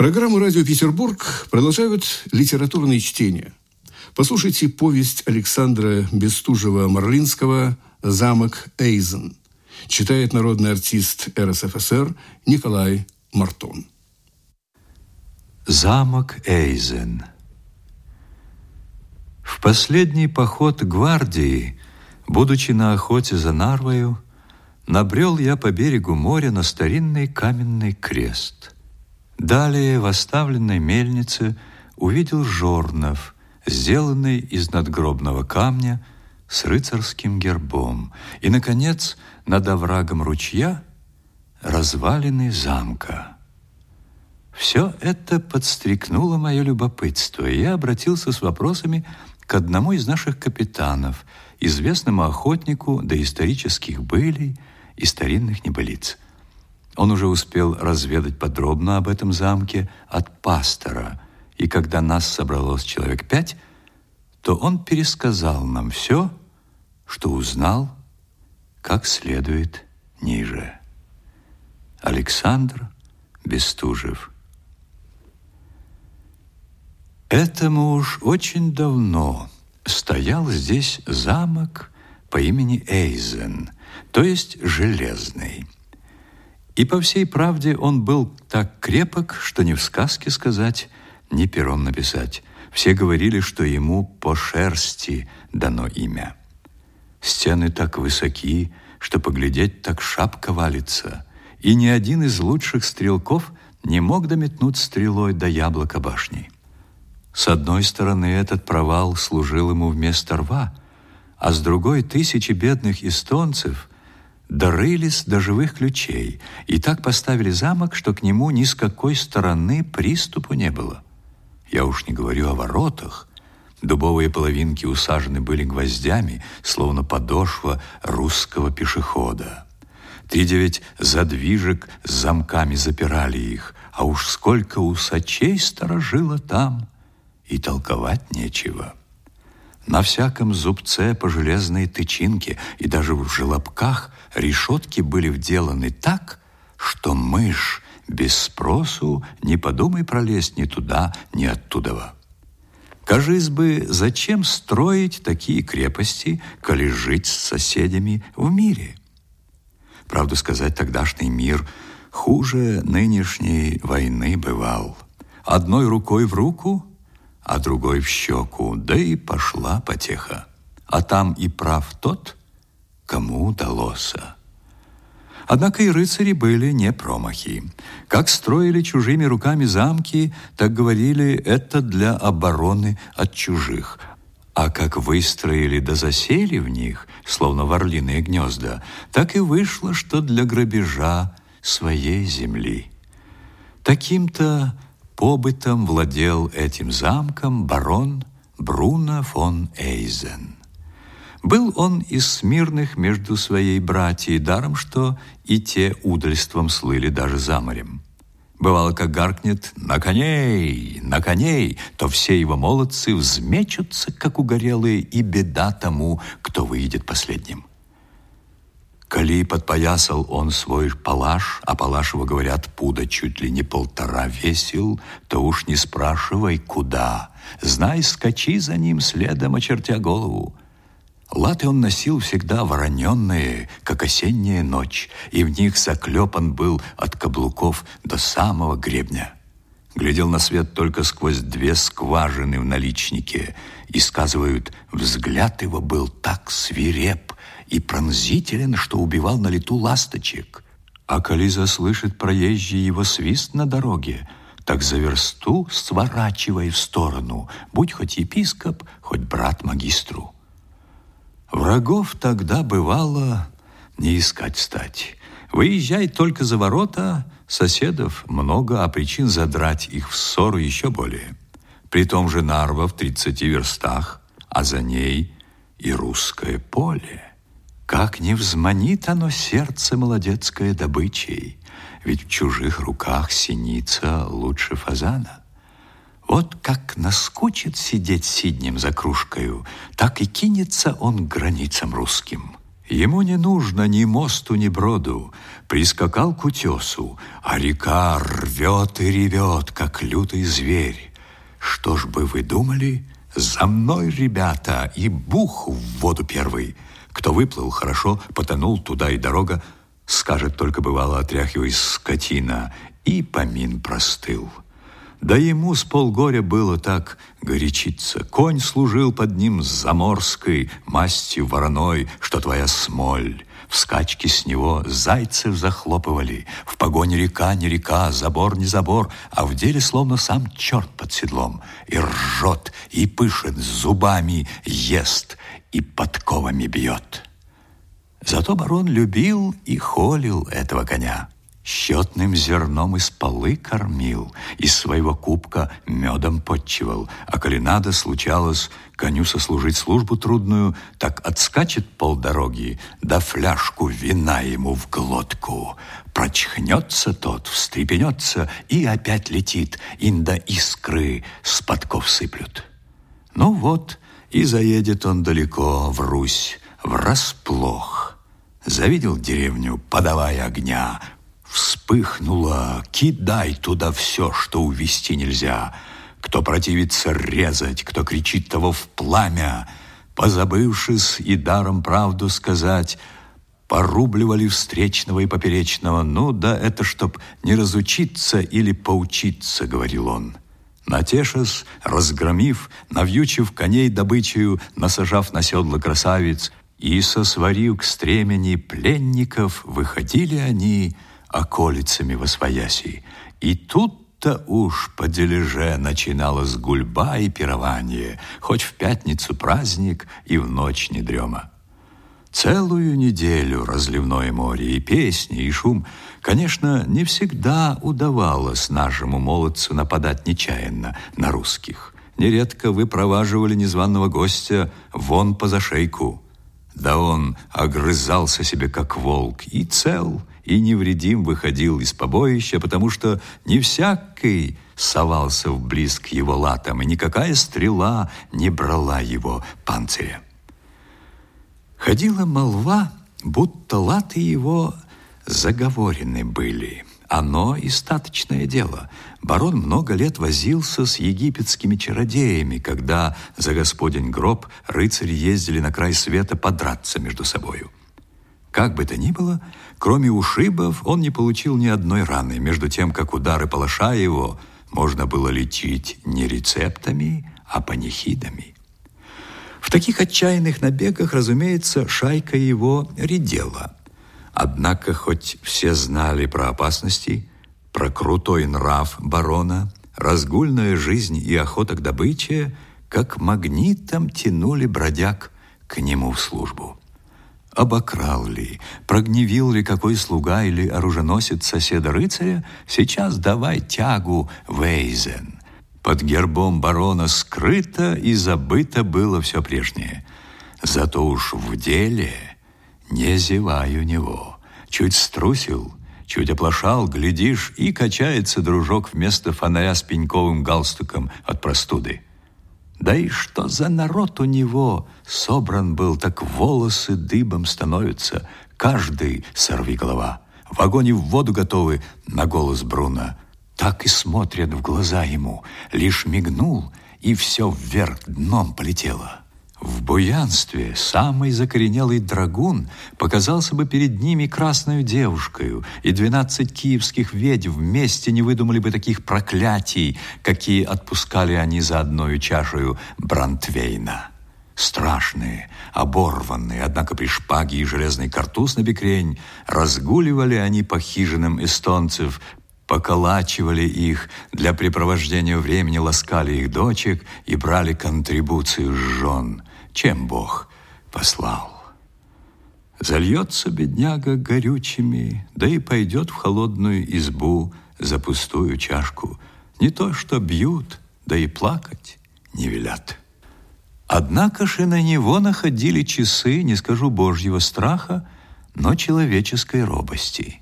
Программу «Радио Петербург» продолжают литературные чтения. Послушайте повесть Александра Бестужева-Марлинского «Замок Эйзен». Читает народный артист РСФСР Николай Мартон. Замок Эйзен В последний поход гвардии, будучи на охоте за Нарвою, набрел я по берегу моря на старинный каменный крест – Далее в оставленной мельнице увидел жорнов, сделанный из надгробного камня с рыцарским гербом. И, наконец, над оврагом ручья развалины замка. Все это подстрекнуло мое любопытство, и я обратился с вопросами к одному из наших капитанов, известному охотнику до исторических былей и старинных небылиц – он уже успел разведать подробно об этом замке от пастора, и когда нас собралось человек пять, то он пересказал нам все, что узнал, как следует ниже. Александр Бестужев. Этому уж очень давно стоял здесь замок по имени Эйзен, то есть Железный – и по всей правде он был так крепок, что ни в сказке сказать, ни пером написать. Все говорили, что ему по шерсти дано имя. Стены так высоки, что поглядеть так шапка валится, и ни один из лучших стрелков не мог дометнуть стрелой до яблока башни. С одной стороны, этот провал служил ему вместо рва, а с другой тысячи бедных эстонцев дорылись до живых ключей и так поставили замок, что к нему ни с какой стороны приступу не было. Я уж не говорю о воротах. Дубовые половинки усажены были гвоздями, словно подошва русского пешехода. Три девять задвижек с замками запирали их, а уж сколько усачей сторожило там, и толковать нечего. На всяком зубце по железной тычинке и даже в желобках решетки были вделаны так, что мышь без спросу не подумай пролезть ни туда, ни оттуда. Кажись бы, зачем строить такие крепости, коли жить с соседями в мире? Правду сказать, тогдашний мир хуже нынешней войны бывал. Одной рукой в руку, а другой в щеку, да и пошла потеха. А там и прав тот, кому удалось. Однако и рыцари были не промахи. Как строили чужими руками замки, так говорили, это для обороны от чужих. А как выстроили да засели в них, словно в орлиные гнезда, так и вышло, что для грабежа своей земли. Таким-то побытом владел этим замком барон Бруно фон Эйзен. Был он из смирных между своей братьей, даром что и те удальством слыли даже за морем. Бывало, как гаркнет «на коней, на коней», то все его молодцы взмечутся, как угорелые, и беда тому, кто выйдет последним. Коли подпоясал он свой палаш, а палаш его, говорят, пуда чуть ли не полтора весил, то уж не спрашивай, куда. Знай, скачи за ним следом, очертя голову. Латы он носил всегда вороненные, как осенняя ночь, и в них заклепан был от каблуков до самого гребня. Глядел на свет только сквозь две скважины в наличнике, и, сказывают, взгляд его был так свиреп и пронзителен, что убивал на лету ласточек. А коли заслышит проезжий его свист на дороге, так за версту сворачивай в сторону, будь хоть епископ, хоть брат магистру. Врагов тогда бывало не искать стать. Выезжай только за ворота, соседов много, а причин задрать их в ссору еще более. При том же Нарва в тридцати верстах, а за ней и русское поле. Как не взманит оно сердце молодецкое добычей, ведь в чужих руках синица лучше фазана. Вот как наскучит сидеть сиднем за кружкою, так и кинется он к границам русским. Ему не нужно ни мосту, ни броду. Прискакал к утесу, а река рвет и ревет, как лютый зверь. Что ж бы вы думали? За мной, ребята, и бух в воду первый. Кто выплыл хорошо, потонул туда и дорога, скажет только бывало, отряхиваясь скотина, и помин простыл. Да ему с полгоря было так горячиться. Конь служил под ним заморской, мастью вороной, что твоя смоль. В скачке с него зайцев захлопывали. В погоне река не река, забор не забор, а в деле словно сам черт под седлом. И ржет, и пышет, зубами ест, и подковами бьет. Зато барон любил и холил этого коня. Счетным зерном из полы кормил, Из своего кубка медом подчивал, А коли надо, случалось коню сослужить службу трудную, Так отскачет полдороги, да фляжку вина ему в глотку. Прочхнется тот, встрепенется и опять летит, Инда искры с подков сыплют. Ну вот, и заедет он далеко в Русь, врасплох. Завидел деревню, подавая огня, Вспыхнула, кидай туда все, что увести нельзя. Кто противится резать, кто кричит того в пламя, позабывшись и даром правду сказать, порубливали встречного и поперечного. Ну да это чтоб не разучиться или поучиться, говорил он. Натешес, разгромив, навьючив коней добычею, насажав на седло красавиц, и сосварив к стремени пленников, выходили они — околицами во свояси. И тут-то уж по дележе начиналась гульба и пирование, хоть в пятницу праздник и в ночь не дрема. Целую неделю разливное море и песни, и шум, конечно, не всегда удавалось нашему молодцу нападать нечаянно на русских. Нередко выпроваживали незваного гостя вон по зашейку. Да он огрызался себе, как волк, и цел, и невредим выходил из побоища, потому что не всякий совался вблизь к его латам, и никакая стрела не брала его панциря. Ходила молва, будто латы его заговорены были. Оно и статочное дело. Барон много лет возился с египетскими чародеями, когда за господень гроб рыцари ездили на край света подраться между собою. Как бы то ни было, кроме ушибов, он не получил ни одной раны, между тем, как удары палаша его можно было лечить не рецептами, а панихидами. В таких отчаянных набегах, разумеется, шайка его редела. Однако, хоть все знали про опасности, про крутой нрав барона, разгульная жизнь и охота к добыче, как магнитом тянули бродяг к нему в службу. Обокрал ли, прогневил ли какой слуга или оруженосец соседа-рыцаря, сейчас давай тягу Вейзен. Под гербом барона скрыто и забыто было все прежнее. Зато уж в деле не зевай у него. Чуть струсил, чуть оплошал, глядишь, и качается дружок вместо фонаря с пеньковым галстуком от простуды. Да и что за народ у него собран был, так волосы дыбом становятся, каждый сорви голова. В огонь и в воду готовы на голос Бруна. Так и смотрят в глаза ему, лишь мигнул, и все вверх дном полетело. В буянстве самый закоренелый драгун показался бы перед ними красной девушкой, и двенадцать киевских ведьм вместе не выдумали бы таких проклятий, какие отпускали они за одной чашею Брантвейна. Страшные, оборванные, однако при шпаге и железный картуз на бекрень, разгуливали они по хижинам эстонцев, поколачивали их, для препровождения времени ласкали их дочек и брали контрибуцию с жен – чем Бог послал. Зальется бедняга горючими, да и пойдет в холодную избу за пустую чашку. Не то, что бьют, да и плакать не велят. Однако же на него находили часы, не скажу божьего страха, но человеческой робости.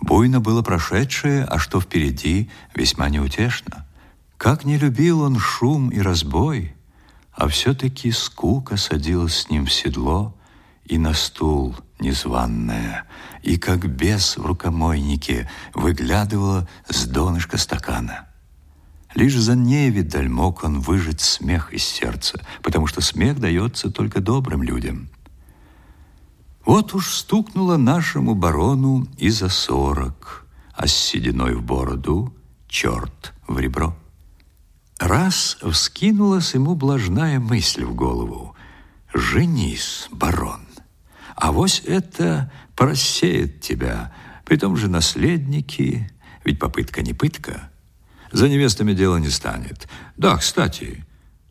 Буйно было прошедшее, а что впереди, весьма неутешно. Как не любил он шум и разбой, а все-таки скука садилась с ним в седло, и на стул незваная, и как бес в рукомойнике выглядывала с донышка стакана. Лишь за невидаль мог он выжать смех из сердца, потому что смех дается только добрым людям. Вот уж стукнуло нашему барону и за сорок, а с сединой в бороду черт в ребро. Раз вскинулась ему блажная мысль в голову. «Женись, барон, а вось это просеет тебя, при том же наследники, ведь попытка не пытка». За невестами дело не станет. Да, кстати,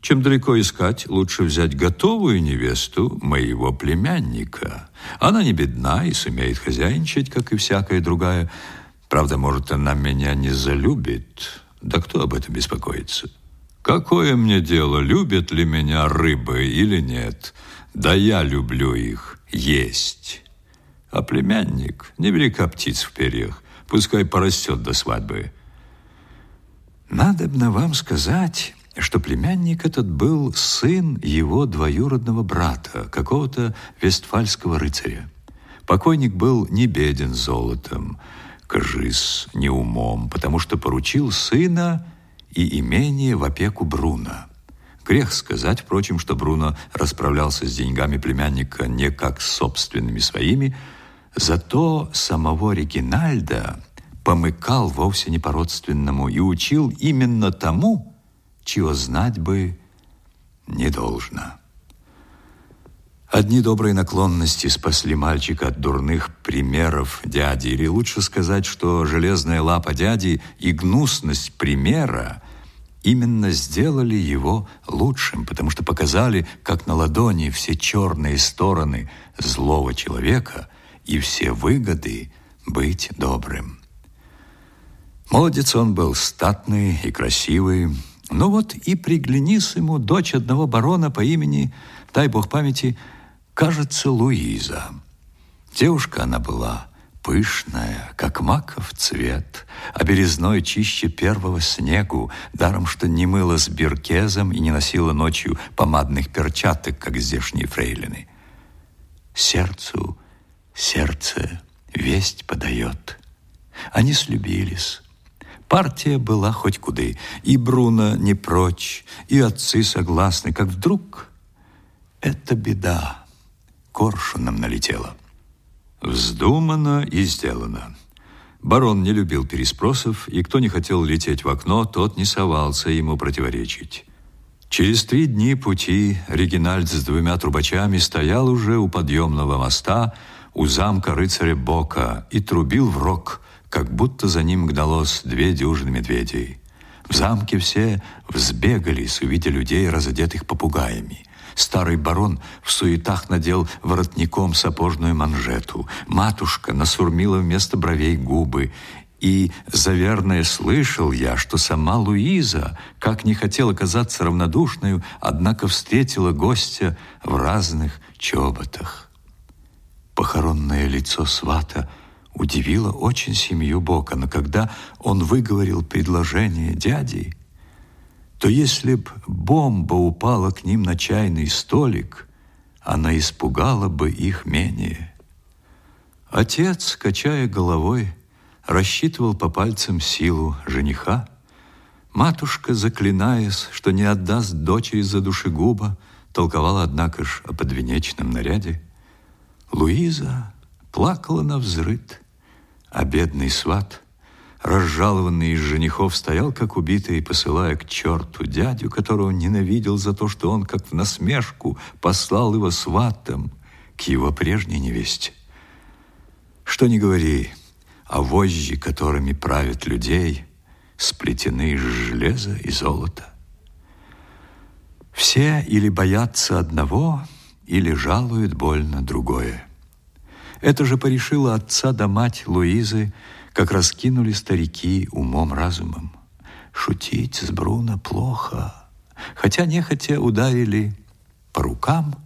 чем далеко искать, лучше взять готовую невесту моего племянника. Она не бедна и сумеет хозяйничать, как и всякая другая. Правда, может, она меня не залюбит. Да кто об этом беспокоится? Какое мне дело, любят ли меня рыбы или нет? Да я люблю их есть. А племянник, не велика птиц в перьях, пускай порастет до свадьбы. Надобно вам сказать, что племянник этот был сын его двоюродного брата, какого-то вестфальского рыцаря. Покойник был не беден золотом, кажись, не умом, потому что поручил сына и имение в опеку Бруна. Грех сказать, впрочем, что Бруно расправлялся с деньгами племянника не как с собственными своими, зато самого Регинальда помыкал вовсе не по-родственному и учил именно тому, чего знать бы не должно. Одни добрые наклонности спасли мальчика от дурных примеров дяди, или лучше сказать, что железная лапа дяди и гнусность примера именно сделали его лучшим, потому что показали, как на ладони все черные стороны злого человека и все выгоды быть добрым. Молодец он был, статный и красивый. Но вот и приглянись ему дочь одного барона по имени, дай бог памяти, кажется, Луиза. Девушка она была пышная, как маков цвет, а березной чище первого снегу, даром что не мыла с биркезом и не носила ночью помадных перчаток, как здешние фрейлины. Сердцу сердце весть подает. Они слюбились, Партия была хоть куды, и Бруно не прочь, и отцы согласны, как вдруг эта беда коршуном налетела. Вздумано и сделано. Барон не любил переспросов, и кто не хотел лететь в окно, тот не совался ему противоречить. Через три дни пути Регинальд с двумя трубачами стоял уже у подъемного моста у замка рыцаря Бока и трубил в рог – как будто за ним гналось две дюжины медведей. В замке все взбегались, увидя людей, разодетых попугаями. Старый барон в суетах надел воротником сапожную манжету. Матушка насурмила вместо бровей губы. И, заверное, слышал я, что сама Луиза, как не хотела казаться равнодушной, однако встретила гостя в разных чоботах. Похоронное лицо свата — удивило очень семью Бока, но когда он выговорил предложение дяди, то если б бомба упала к ним на чайный столик, она испугала бы их менее. Отец, качая головой, рассчитывал по пальцам силу жениха. Матушка, заклинаясь, что не отдаст дочери за душегуба, толковала, однако ж, о подвенечном наряде. Луиза плакала на взрыд — а бедный сват, разжалованный из женихов, стоял как убитый, посылая к черту дядю, которого ненавидел за то, что он, как в насмешку, послал его сватом к его прежней невесте. Что ни говори, а вожжи, которыми правят людей, сплетены из железа и золота. Все или боятся одного, или жалуют больно другое. Это же порешило отца да мать Луизы, как раскинули старики умом-разумом. Шутить с Бруно плохо, хотя нехотя ударили по рукам,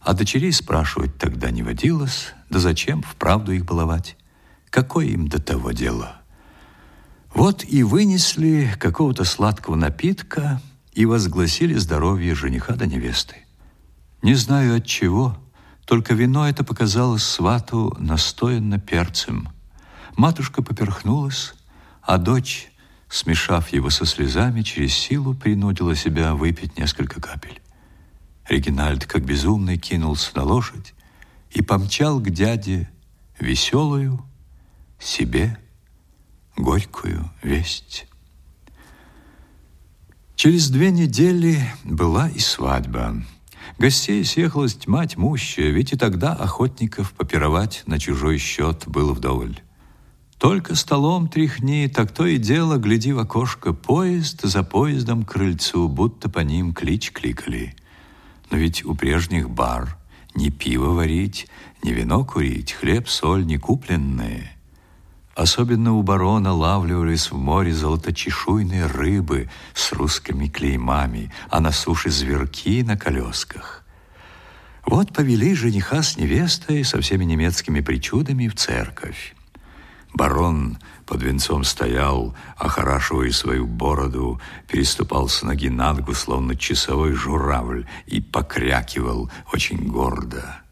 а дочерей спрашивать тогда не водилось, да зачем вправду их баловать? Какое им до того дело? Вот и вынесли какого-то сладкого напитка и возгласили здоровье жениха да невесты. Не знаю от чего, только вино это показалось свату настоянно перцем. Матушка поперхнулась, а дочь, смешав его со слезами, через силу принудила себя выпить несколько капель. Регинальд, как безумный, кинулся на лошадь и помчал к дяде веселую, себе горькую весть. Через две недели была и свадьба. Гостей съехалась тьма тьмущая, ведь и тогда охотников попировать на чужой счет было вдоволь. Только столом тряхни, так то и дело, гляди в окошко, поезд за поездом к крыльцу, будто по ним клич кликали. Но ведь у прежних бар ни пиво варить, ни вино курить, хлеб, соль не купленные. Особенно у барона лавливались в море золоточешуйные рыбы с русскими клеймами, а на суше зверки на колесках. Вот повели жениха с невестой со всеми немецкими причудами в церковь. Барон под венцом стоял, охорашивая свою бороду, переступал с ноги на ногу, словно часовой журавль, и покрякивал очень гордо.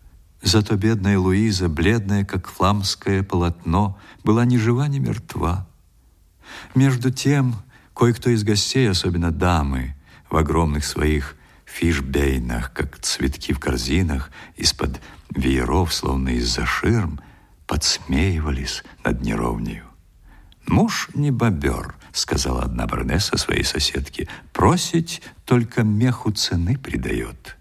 Зато бедная Луиза, бледная, как фламское полотно, была ни жива, ни мертва. Между тем, кое-кто из гостей, особенно дамы, в огромных своих фишбейнах, как цветки в корзинах, из-под вееров, словно из-за ширм, подсмеивались над неровнею. «Муж не бобер», — сказала одна баронесса своей соседке, «просить только меху цены придает».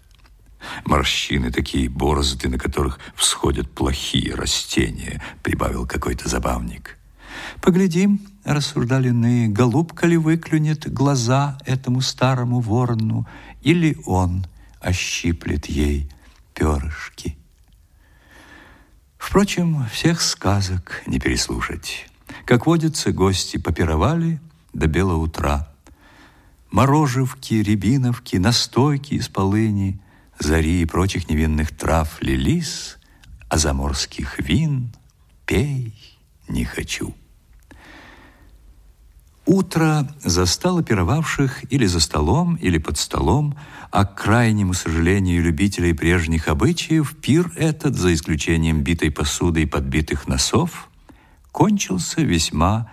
«Морщины такие борозды, на которых всходят плохие растения», — прибавил какой-то забавник. «Поглядим», — рассуждали иные, «голубка ли выклюнет глаза этому старому ворону, или он ощиплет ей перышки». Впрочем, всех сказок не переслушать. Как водится, гости попировали до белого утра. Морожевки, рябиновки, настойки из полыни, зари и прочих невинных трав лились, а заморских вин пей не хочу. Утро застало пировавших или за столом, или под столом, а к крайнему сожалению любителей прежних обычаев пир этот, за исключением битой посуды и подбитых носов, кончился весьма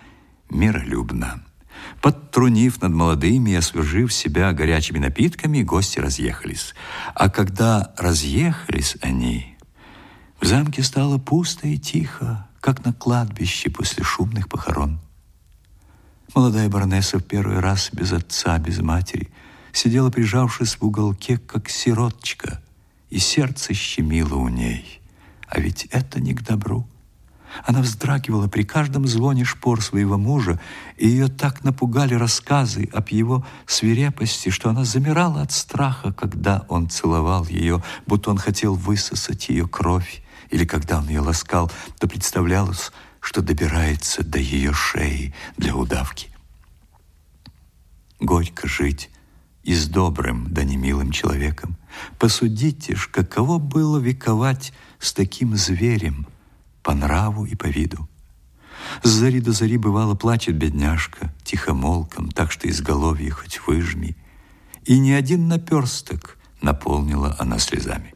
миролюбно. Подтрунив над молодыми и освежив себя горячими напитками, гости разъехались. А когда разъехались они, в замке стало пусто и тихо, как на кладбище после шумных похорон. Молодая баронесса в первый раз без отца, без матери сидела, прижавшись в уголке, как сироточка, и сердце щемило у ней. А ведь это не к добру. Она вздрагивала при каждом звоне шпор своего мужа, и ее так напугали рассказы об его свирепости, что она замирала от страха, когда он целовал ее, будто он хотел высосать ее кровь, или когда он ее ласкал, то представлялось, что добирается до ее шеи для удавки. Горько жить и с добрым, да не милым человеком. Посудите ж, каково было вековать с таким зверем по нраву и по виду. С зари до зари бывало плачет бедняжка, тихомолком, так что изголовье хоть выжми. И ни один наперсток наполнила она слезами.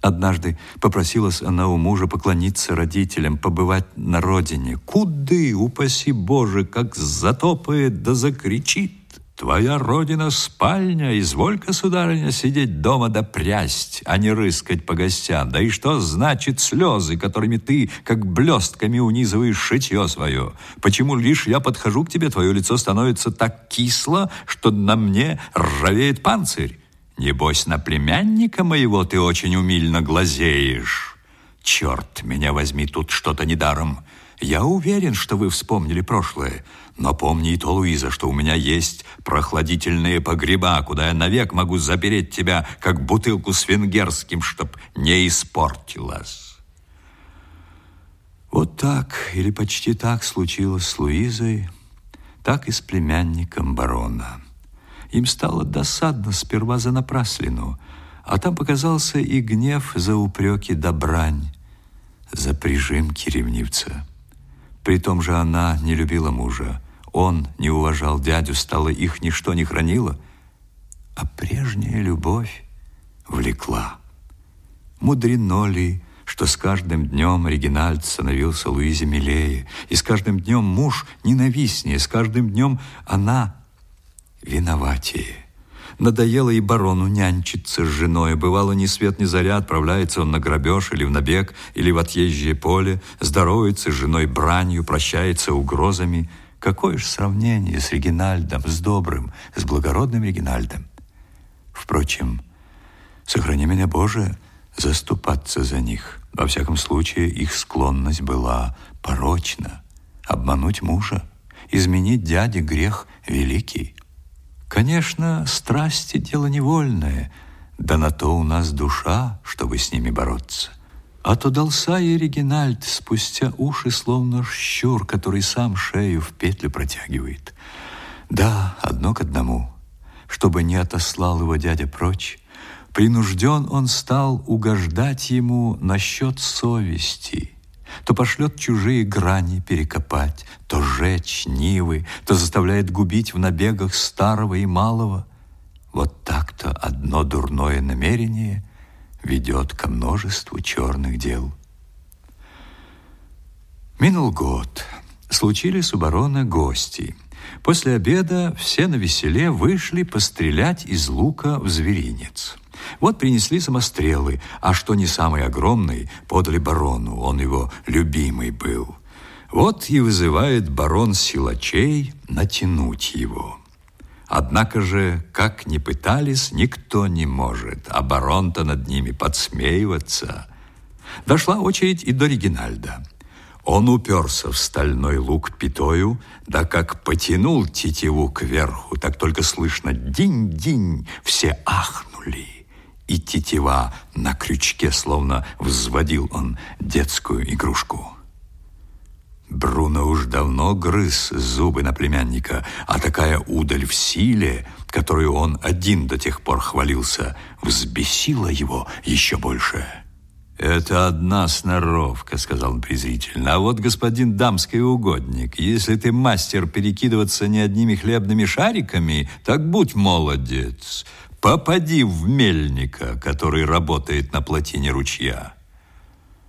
Однажды попросилась она у мужа поклониться родителям, побывать на родине. Куды, упаси Боже, как затопает да закричит. Твоя родина спальня, изволь-ка, сударыня, сидеть дома да прясть, а не рыскать по гостям. Да и что значит слезы, которыми ты, как блестками, унизываешь шитье свое? Почему лишь я подхожу к тебе, твое лицо становится так кисло, что на мне ржавеет панцирь? Небось, на племянника моего ты очень умильно глазеешь. Черт, меня возьми, тут что-то недаром. Я уверен, что вы вспомнили прошлое. Но помни и то, Луиза, что у меня есть прохладительные погреба, куда я навек могу запереть тебя, как бутылку с венгерским, чтоб не испортилась. Вот так, или почти так случилось с Луизой, так и с племянником барона. Им стало досадно сперва за напраслину, а там показался и гнев за упреки да за прижимки ревнивца. При том же она не любила мужа, он не уважал дядю, стало их ничто не хранило, а прежняя любовь влекла. Мудрено ли, что с каждым днем Регинальд становился Луизе милее, и с каждым днем муж ненавистнее, с каждым днем она виноватее. Надоело и барону нянчиться с женой. Бывало, ни свет ни заря отправляется он на грабеж или в набег, или в отъезжее поле, здоровается с женой бранью, прощается угрозами. Какое же сравнение с Регинальдом, с добрым, с благородным Регинальдом? Впрочем, сохрани меня, Боже, заступаться за них. Во всяком случае, их склонность была порочна. Обмануть мужа, изменить дяде грех великий. Конечно, страсти – дело невольное, да на то у нас душа, чтобы с ними бороться. А то дался и Регинальд спустя уши, словно щур, который сам шею в петлю протягивает. Да, одно к одному. Чтобы не отослал его дядя прочь, принужден он стал угождать ему насчет совести – то пошлет чужие грани перекопать, то жечь нивы, то заставляет губить в набегах старого и малого. Вот так-то одно дурное намерение ведет ко множеству черных дел. Минул год. Случились у барона гости. После обеда все на веселе вышли пострелять из лука в зверинец. Вот принесли самострелы, а что не самый огромный, подали барону, он его любимый был. Вот и вызывает барон силачей натянуть его. Однако же, как ни пытались, никто не может, а барон-то над ними подсмеиваться. Дошла очередь и до Регинальда. Он уперся в стальной лук питою, да как потянул тетиву кверху, так только слышно «динь-динь», все ахнули и тетива на крючке, словно взводил он детскую игрушку. Бруно уж давно грыз зубы на племянника, а такая удаль в силе, которую он один до тех пор хвалился, взбесила его еще больше. «Это одна сноровка», — сказал он презрительно. «А вот, господин дамский угодник, если ты мастер перекидываться не одними хлебными шариками, так будь молодец. Попади в мельника, который работает на плотине ручья.